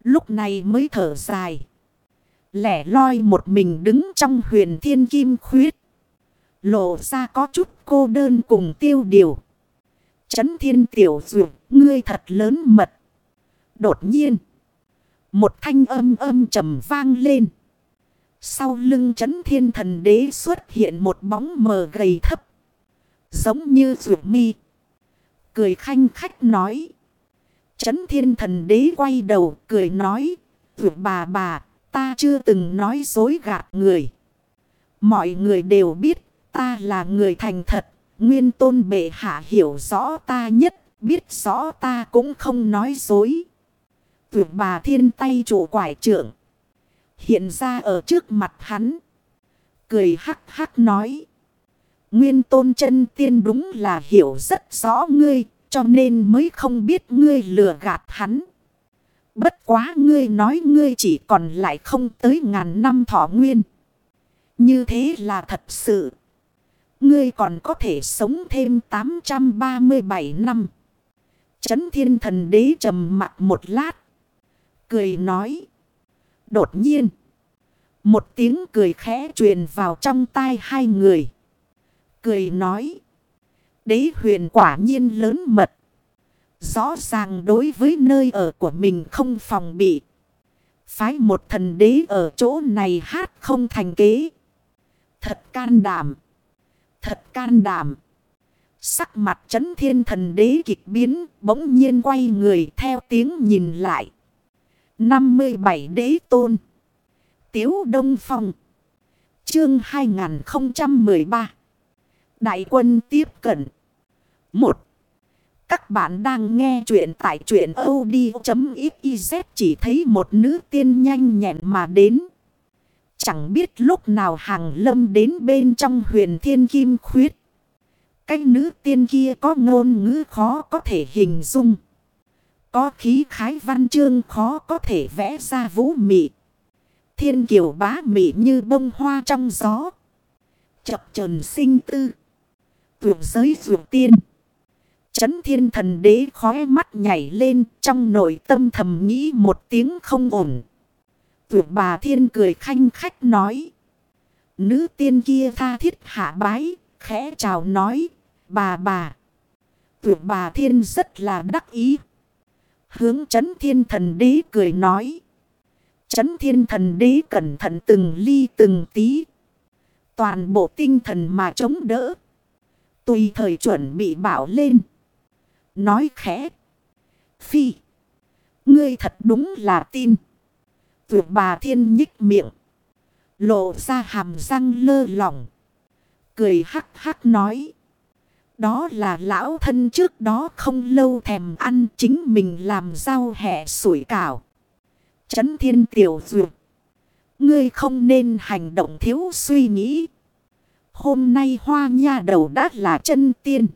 S1: Lúc này mới thở dài. Lẻ loi một mình đứng trong huyền thiên kim khuyết. Lộ ra có chút cô đơn cùng tiêu điều. Chấn thiên tiểu dụ, ngươi thật lớn mật. Đột nhiên. Một thanh âm âm trầm vang lên. Sau lưng chấn thiên thần đế xuất hiện một bóng mờ gầy thấp. Giống như rượu mi. Cười khanh khách nói. Chấn thiên thần đế quay đầu cười nói. Rượu bà bà ta chưa từng nói dối gạt người. Mọi người đều biết ta là người thành thật. Nguyên tôn bệ hạ hiểu rõ ta nhất, biết rõ ta cũng không nói dối. Tuyệt bà thiên tay chủ quải trưởng. Hiện ra ở trước mặt hắn. Cười hắc hắc nói. Nguyên tôn chân tiên đúng là hiểu rất rõ ngươi, cho nên mới không biết ngươi lừa gạt hắn. Bất quá ngươi nói ngươi chỉ còn lại không tới ngàn năm thọ nguyên. Như thế là thật sự. Ngươi còn có thể sống thêm 837 năm. Chấn thiên thần đế trầm mặt một lát. Cười nói. Đột nhiên. Một tiếng cười khẽ truyền vào trong tai hai người. Cười nói. Đế huyền quả nhiên lớn mật. Rõ ràng đối với nơi ở của mình không phòng bị. Phái một thần đế ở chỗ này hát không thành kế. Thật can đảm. Thật can đảm. Sắc mặt chấn thiên thần đế kịch biến, bỗng nhiên quay người theo tiếng nhìn lại. 57 đế tôn. Tiếu Đông Phong. Chương 2013. Đại quân tiếp cận. 1. Các bạn đang nghe chuyện tại chuyện od.xyz chỉ thấy một nữ tiên nhanh nhẹn mà đến. Chẳng biết lúc nào hàng lâm đến bên trong huyền thiên kim khuyết. Cái nữ tiên kia có ngôn ngữ khó có thể hình dung. Có khí khái văn chương khó có thể vẽ ra vũ mị. Thiên kiều bá mị như bông hoa trong gió. Chập trần sinh tư. Tuyệt giới tuyệt tiên. Chấn thiên thần đế khóe mắt nhảy lên trong nội tâm thầm nghĩ một tiếng không ổn. Tuyệt bà thiên cười khanh khách nói. Nữ tiên kia tha thiết hạ bái, khẽ chào nói, bà bà. Tuyệt bà thiên rất là đắc ý. Hướng chấn thiên thần đế cười nói. Chấn thiên thần đế cẩn thận từng ly từng tí. Toàn bộ tinh thần mà chống đỡ. Tùy thời chuẩn bị bảo lên. Nói khẽ. Phi. Ngươi thật đúng là tin. Tuyệt bà thiên nhích miệng. Lộ ra hàm răng lơ lỏng. Cười hắc hắc nói. Đó là lão thân trước đó không lâu thèm ăn chính mình làm rau hẹ sủi cảo. Chấn thiên tiểu duyệt. Ngươi không nên hành động thiếu suy nghĩ. Hôm nay hoa nha đầu đã là chân tiên.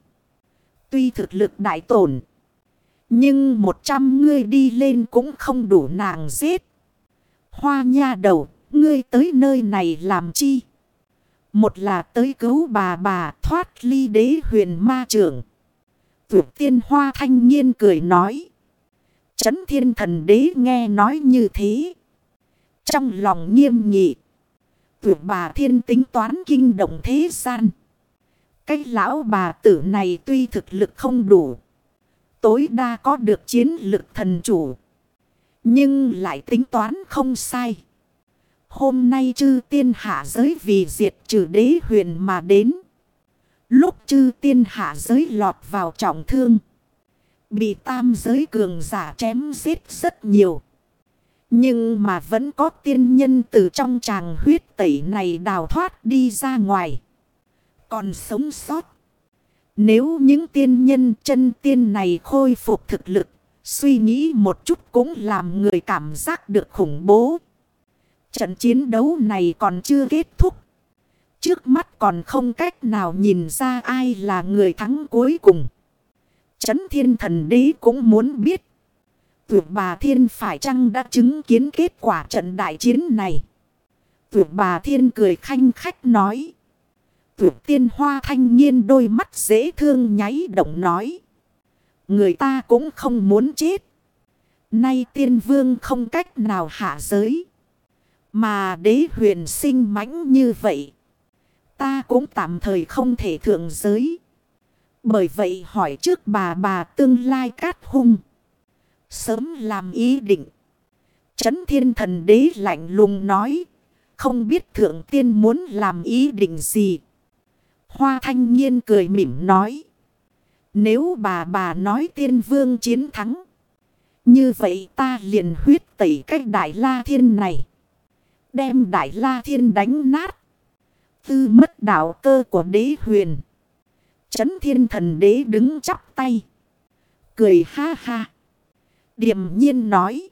S1: Tuy thực lực đại tổn. Nhưng một trăm ngươi đi lên cũng không đủ nàng giết. Hoa nha đầu, ngươi tới nơi này làm chi? Một là tới cứu bà bà thoát ly đế huyền ma trưởng. Tuyệt tiên hoa thanh niên cười nói. Chấn thiên thần đế nghe nói như thế. Trong lòng nghiêm nghị. Tuyệt bà thiên tính toán kinh động thế gian. Cái lão bà tử này tuy thực lực không đủ. Tối đa có được chiến lực thần chủ. Nhưng lại tính toán không sai. Hôm nay chư tiên hạ giới vì diệt trừ đế huyền mà đến. Lúc chư tiên hạ giới lọt vào trọng thương. Bị tam giới cường giả chém giết rất nhiều. Nhưng mà vẫn có tiên nhân từ trong tràng huyết tẩy này đào thoát đi ra ngoài. Còn sống sót. Nếu những tiên nhân chân tiên này khôi phục thực lực. Suy nghĩ một chút cũng làm người cảm giác được khủng bố. Trận chiến đấu này còn chưa kết thúc. Trước mắt còn không cách nào nhìn ra ai là người thắng cuối cùng. Chấn thiên thần đế cũng muốn biết. Tuyệt bà thiên phải chăng đã chứng kiến kết quả trận đại chiến này. Tuyệt bà thiên cười khanh khách nói. Tuyệt tiên hoa thanh nhiên đôi mắt dễ thương nháy động nói. Người ta cũng không muốn chết. Nay tiên vương không cách nào hạ giới. Mà đế huyền sinh mãnh như vậy. Ta cũng tạm thời không thể thượng giới. Bởi vậy hỏi trước bà bà tương lai cát hung. Sớm làm ý định. Chấn thiên thần đế lạnh lùng nói. Không biết thượng tiên muốn làm ý định gì. Hoa thanh nhiên cười mỉm nói. Nếu bà bà nói tiên vương chiến thắng. Như vậy ta liền huyết tẩy cách đại la thiên này. đem Đại La Thiên đánh nát. Tư mất đạo cơ của đế huyền. Chấn thiên thần đế đứng chắp tay. Cười ha ha. Điềm nhiên nói.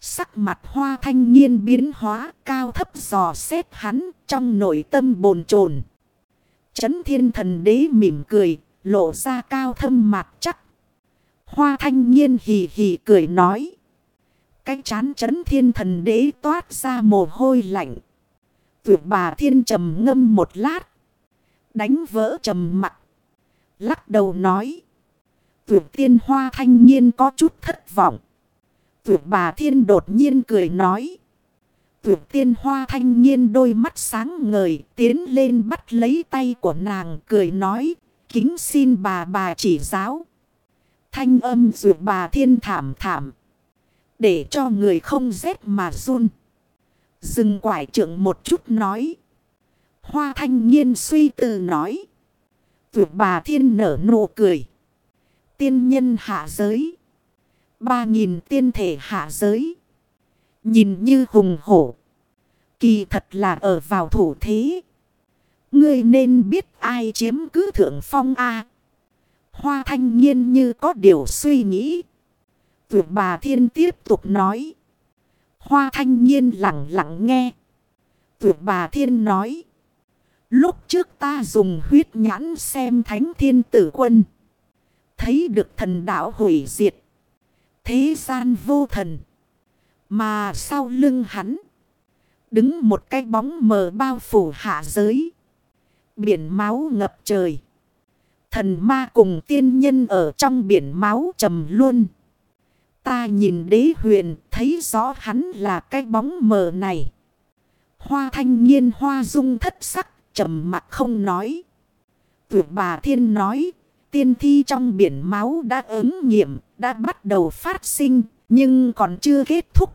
S1: Sắc mặt hoa thanh niên biến hóa cao thấp dò xét hắn trong nội tâm bồn chồn Chấn thiên thần đế mỉm cười, lộ ra cao thâm mặt chắc. Hoa thanh niên hì hì cười nói. Cái chán chấn thiên thần đế toát ra mồ hôi lạnh. Tuyệt bà thiên trầm ngâm một lát. Đánh vỡ trầm mặt. Lắc đầu nói. Tuyệt tiên hoa thanh niên có chút thất vọng. Tuyệt bà thiên đột nhiên cười nói. Tuyệt tiên hoa thanh niên đôi mắt sáng ngời tiến lên bắt lấy tay của nàng cười nói. Kính xin bà bà chỉ giáo. Thanh âm dược bà thiên thảm thảm. Để cho người không rét mà run. Dừng quải trưởng một chút nói. Hoa thanh niên suy tư nói. Tuyệt bà thiên nở nụ cười. Tiên nhân hạ giới. Ba nghìn tiên thể hạ giới. Nhìn như hùng hổ. Kỳ thật là ở vào thủ thế. Ngươi nên biết ai chiếm cứ thượng phong A. Hoa thanh nhiên như có điều suy nghĩ. Tuyệt bà thiên tiếp tục nói. Hoa thanh nhiên lặng lặng nghe. Tuyệt bà thiên nói. Lúc trước ta dùng huyết nhãn xem thánh thiên tử quân. Thấy được thần đạo hủy diệt. Thế gian vô thần. Mà sau lưng hắn. Đứng một cái bóng mờ bao phủ hạ giới. Biển máu ngập trời. Thần ma cùng tiên nhân ở trong biển máu trầm luôn. Ta nhìn đế huyền thấy rõ hắn là cái bóng mờ này. Hoa thanh niên hoa dung thất sắc trầm mặt không nói. Tuyệt bà thiên nói tiên thi trong biển máu đã ứng nghiệm, đã bắt đầu phát sinh, nhưng còn chưa kết thúc.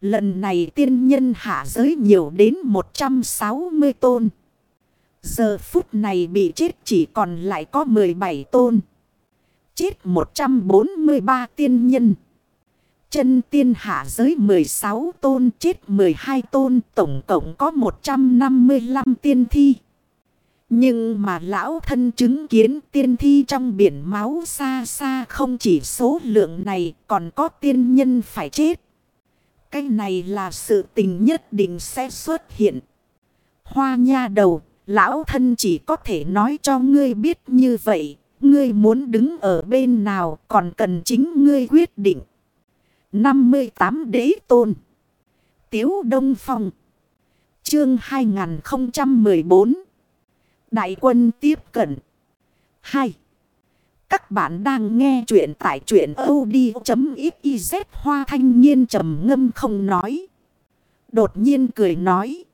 S1: Lần này tiên nhân hạ giới nhiều đến 160 tôn. Giờ phút này bị chết chỉ còn lại có 17 tôn. Chết 143 tiên nhân. Chân tiên hạ giới 16 tôn chết 12 tôn tổng cộng có 155 tiên thi. Nhưng mà lão thân chứng kiến tiên thi trong biển máu xa xa không chỉ số lượng này còn có tiên nhân phải chết. Cái này là sự tình nhất định sẽ xuất hiện. Hoa nha đầu, lão thân chỉ có thể nói cho ngươi biết như vậy. Ngươi muốn đứng ở bên nào còn cần chính ngươi quyết định. 58 Đế Tôn Tiếu Đông Phong Chương 2014 Đại quân tiếp cận. 2. Các bạn đang nghe chuyện tại chuyện od.xyz hoa thanh niên trầm ngâm không nói. Đột nhiên cười nói.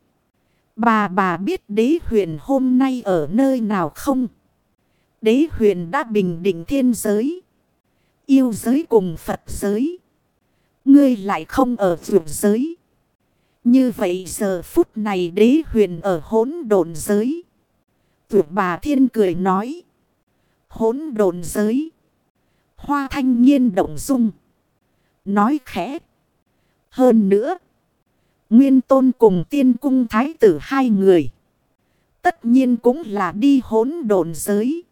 S1: Bà bà biết đế huyền hôm nay ở nơi nào không? Đế huyền đã bình định thiên giới. Yêu giới cùng Phật giới. Ngươi lại không ở vượt giới. Như vậy giờ phút này đế huyền ở hỗn độn giới. Vượt bà thiên cười nói. Hốn đồn giới. Hoa thanh nhiên động dung. Nói khẽ. Hơn nữa. Nguyên tôn cùng tiên cung thái tử hai người. Tất nhiên cũng là đi hốn đồn giới.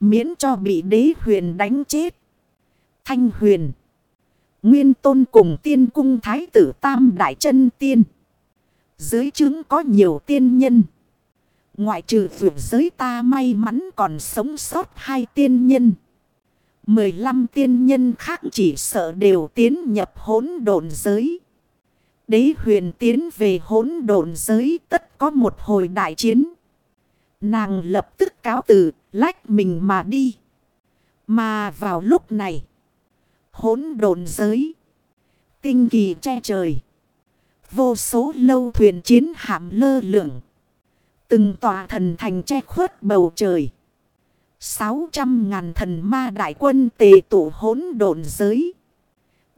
S1: Miễn cho bị đế huyền đánh chết. Thanh huyền. Nguyên tôn cùng tiên cung thái tử tam đại chân tiên. Dưới chứng có nhiều tiên nhân. Ngoại trừ vượt giới ta may mắn còn sống sót hai tiên nhân. mười lăm tiên nhân khác chỉ sợ đều tiến nhập hỗn độn giới. Đế huyền tiến về hỗn độn giới tất có một hồi đại chiến. Nàng lập tức cáo từ, lách mình mà đi. Mà vào lúc này, hỗn độn giới, tinh kỳ che trời. Vô số lâu thuyền chiến hạm lơ lửng. Từng tòa thần thành che khuất bầu trời. Sáu trăm ngàn thần ma đại quân tề tụ hỗn độn giới.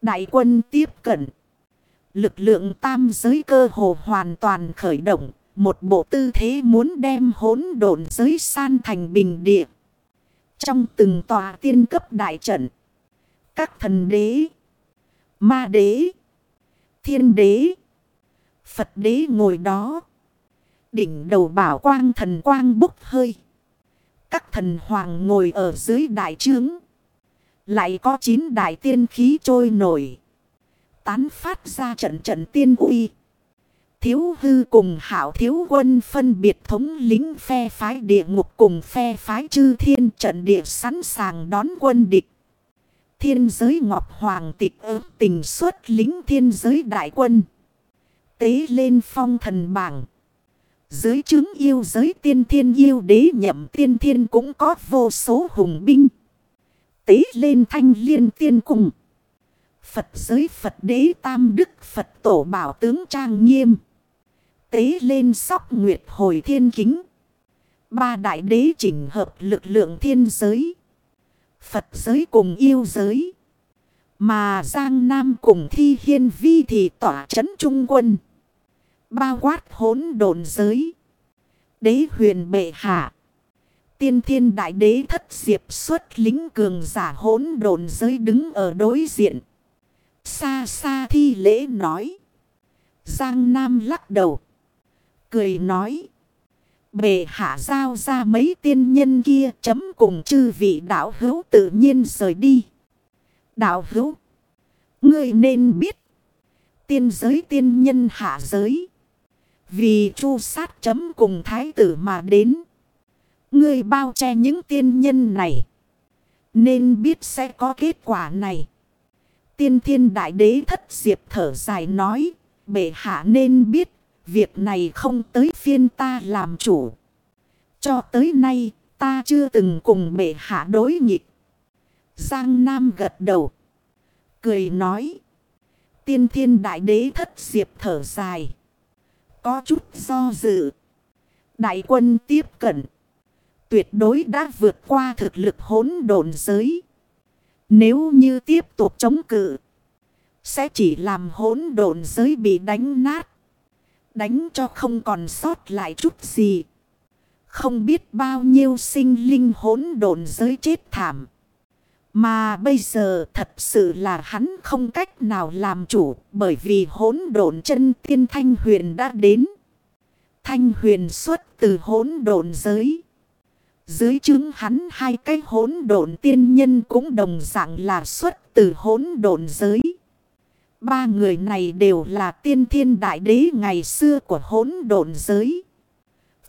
S1: Đại quân tiếp cận. Lực lượng tam giới cơ hồ hoàn toàn khởi động. Một bộ tư thế muốn đem hỗn độn giới san thành bình địa. Trong từng tòa tiên cấp đại trận. Các thần đế. Ma đế. Thiên đế. Phật đế ngồi đó. Đỉnh đầu bảo quang thần quang bốc hơi. Các thần hoàng ngồi ở dưới đại trướng. Lại có chín đại tiên khí trôi nổi. Tán phát ra trận trận tiên uy. Thiếu hư cùng hảo thiếu quân phân biệt thống lính phe phái địa ngục cùng phe phái chư thiên trận địa sẵn sàng đón quân địch. Thiên giới ngọc hoàng tịch ớt tình xuất lính thiên giới đại quân. Tế lên phong thần bảng. Dưới chứng yêu giới tiên thiên yêu đế nhậm tiên thiên cũng có vô số hùng binh. Tế lên thanh liên tiên cùng. Phật giới Phật đế tam đức Phật tổ bảo tướng trang nghiêm. Tế lên sóc nguyệt hồi thiên kính. Ba đại đế chỉnh hợp lực lượng thiên giới. Phật giới cùng yêu giới. Mà Giang Nam cùng thi hiên vi thì tỏa chấn trung quân. Bao quát hỗn đồn giới. Đế huyền bệ hạ. Tiên thiên đại đế thất diệp xuất lính cường giả hỗn đồn giới đứng ở đối diện. Xa xa thi lễ nói. Giang Nam lắc đầu. Cười nói. Bệ hạ giao ra mấy tiên nhân kia chấm cùng chư vị đạo hữu tự nhiên rời đi. Đạo hữu. Ngươi nên biết. Tiên giới tiên nhân hạ giới. Vì chu sát chấm cùng thái tử mà đến. Ngươi bao che những tiên nhân này. Nên biết sẽ có kết quả này. Tiên thiên đại đế thất diệp thở dài nói. Bệ hạ nên biết. Việc này không tới phiên ta làm chủ. Cho tới nay, ta chưa từng cùng bệ hạ đối nghịch. Giang Nam gật đầu. Cười nói. Tiên thiên đại đế thất diệp thở dài. Có chút do dự. Đại quân tiếp cận. Tuyệt đối đã vượt qua thực lực hỗn độn giới. Nếu như tiếp tục chống cự. Sẽ chỉ làm hỗn độn giới bị đánh nát. Đánh cho không còn sót lại chút gì. Không biết bao nhiêu sinh linh hỗn độn giới chết thảm. Mà bây giờ thật sự là hắn không cách nào làm chủ bởi vì hỗn độn chân tiên Thanh Huyền đã đến. Thanh Huyền xuất từ hỗn độn giới. Dưới chứng hắn hai cái hỗn độn tiên nhân cũng đồng dạng là xuất từ hỗn độn giới. Ba người này đều là tiên thiên đại đế ngày xưa của hỗn độn giới.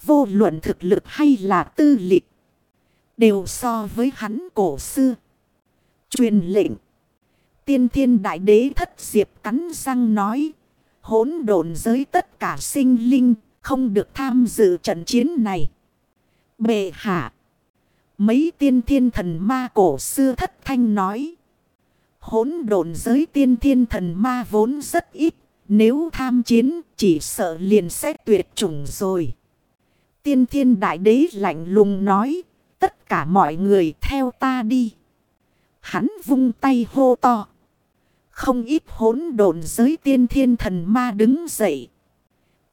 S1: Vô luận thực lực hay là tư lịch. Đều so với hắn cổ xưa. Truyền lệnh. Tiên thiên đại đế thất diệp cắn răng nói. Hỗn độn giới tất cả sinh linh không được tham dự trận chiến này. Bệ hạ. Mấy tiên thiên thần ma cổ xưa thất thanh nói. Hỗn độn giới tiên thiên thần ma vốn rất ít. Nếu tham chiến, chỉ sợ liền sẽ tuyệt chủng rồi. Tiên thiên đại đế lạnh lùng nói. Tất cả mọi người theo ta đi. Hắn vung tay hô to. Không ít hỗn độn giới tiên thiên thần ma đứng dậy.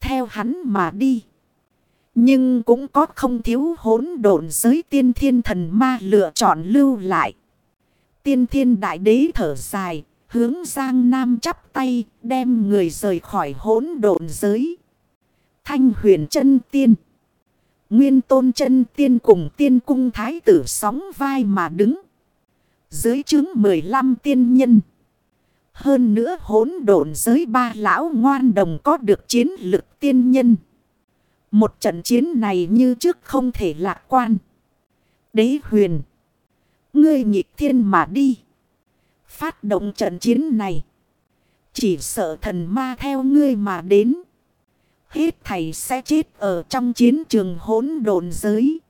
S1: Theo hắn mà đi. Nhưng cũng có không thiếu hỗn độn giới tiên thiên thần ma lựa chọn lưu lại. Tiên thiên đại đế thở dài, hướng Giang Nam chắp tay, đem người rời khỏi hỗn độn giới. Thanh huyền chân tiên. Nguyên tôn chân tiên cùng tiên cung thái tử sóng vai mà đứng. Dưới chứng 15 tiên nhân. Hơn nữa hỗn độn giới ba lão ngoan đồng có được chiến lực tiên nhân. Một trận chiến này như trước không thể lạc quan. Đế huyền. Ngươi nhịp thiên mà đi. Phát động trận chiến này. Chỉ sợ thần ma theo ngươi mà đến. Hết thầy sẽ chết ở trong chiến trường hỗn độn giới.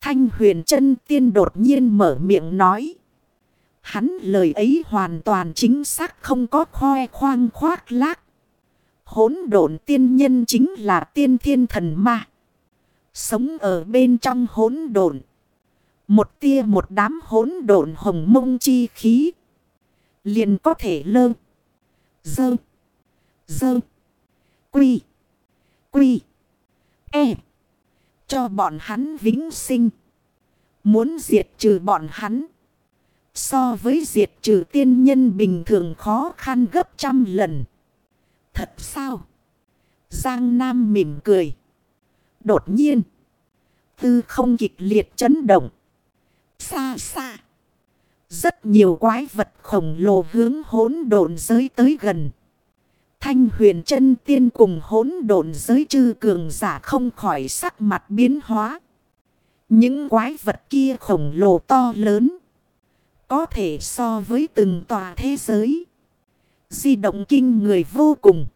S1: Thanh huyền chân tiên đột nhiên mở miệng nói. Hắn lời ấy hoàn toàn chính xác không có khoe khoang khoác lác. Hốn độn tiên nhân chính là tiên thiên thần ma. Sống ở bên trong hốn độn. Một tia một đám hốn độn hồng mông chi khí. Liền có thể lơ. Dơ. Dơ. Quy. Quy. E. Cho bọn hắn vĩnh sinh. Muốn diệt trừ bọn hắn. So với diệt trừ tiên nhân bình thường khó khăn gấp trăm lần. Thật sao? Giang Nam mỉm cười. Đột nhiên. Tư không kịch liệt chấn động. Xa xa. Rất nhiều quái vật khổng lồ hướng hỗn độn giới tới gần. Thanh huyền chân tiên cùng hỗn độn giới chư cường giả không khỏi sắc mặt biến hóa. Những quái vật kia khổng lồ to lớn. Có thể so với từng tòa thế giới. Di động kinh người vô cùng.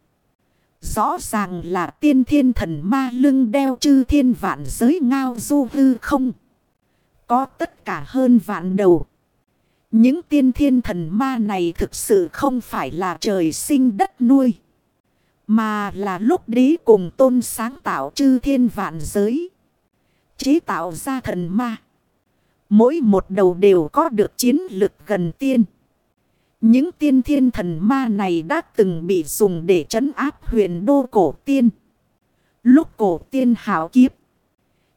S1: Rõ ràng là tiên thiên thần ma lưng đeo chư thiên vạn giới ngao du hư không. Có tất cả hơn vạn đầu. Những tiên thiên thần ma này thực sự không phải là trời sinh đất nuôi. Mà là lúc đế cùng tôn sáng tạo chư thiên vạn giới. Chế tạo ra thần ma. Mỗi một đầu đều có được chiến lực gần tiên. Những tiên thiên thần ma này đã từng bị dùng để trấn áp huyền đô cổ tiên. Lúc cổ tiên hảo kiếp.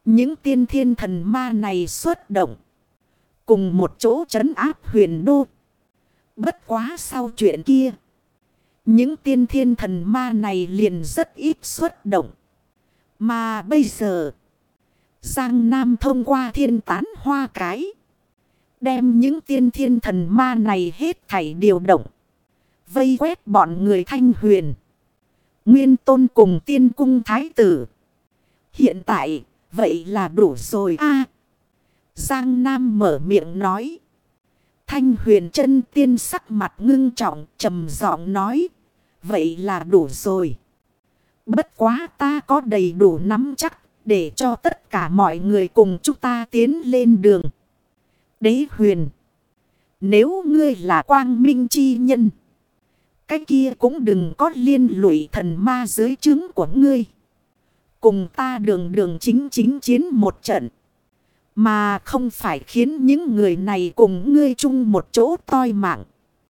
S1: Những tiên thiên thần ma này xuất động. Cùng một chỗ trấn áp huyền đô. Bất quá sau chuyện kia. Những tiên thiên thần ma này liền rất ít xuất động. Mà bây giờ. Giang Nam thông qua thiên tán hoa cái. Đem những tiên thiên thần ma này hết thảy điều động. Vây quét bọn người thanh huyền. Nguyên tôn cùng tiên cung thái tử. Hiện tại, vậy là đủ rồi a Giang Nam mở miệng nói. Thanh huyền chân tiên sắc mặt ngưng trọng trầm giọng nói. Vậy là đủ rồi. Bất quá ta có đầy đủ nắm chắc để cho tất cả mọi người cùng chúng ta tiến lên đường. Đế huyền. Nếu ngươi là quang minh chi nhân. Cái kia cũng đừng có liên lụy thần ma dưới chứng của ngươi. Cùng ta đường đường chính chính chiến một trận. Mà không phải khiến những người này cùng ngươi chung một chỗ toi mạng.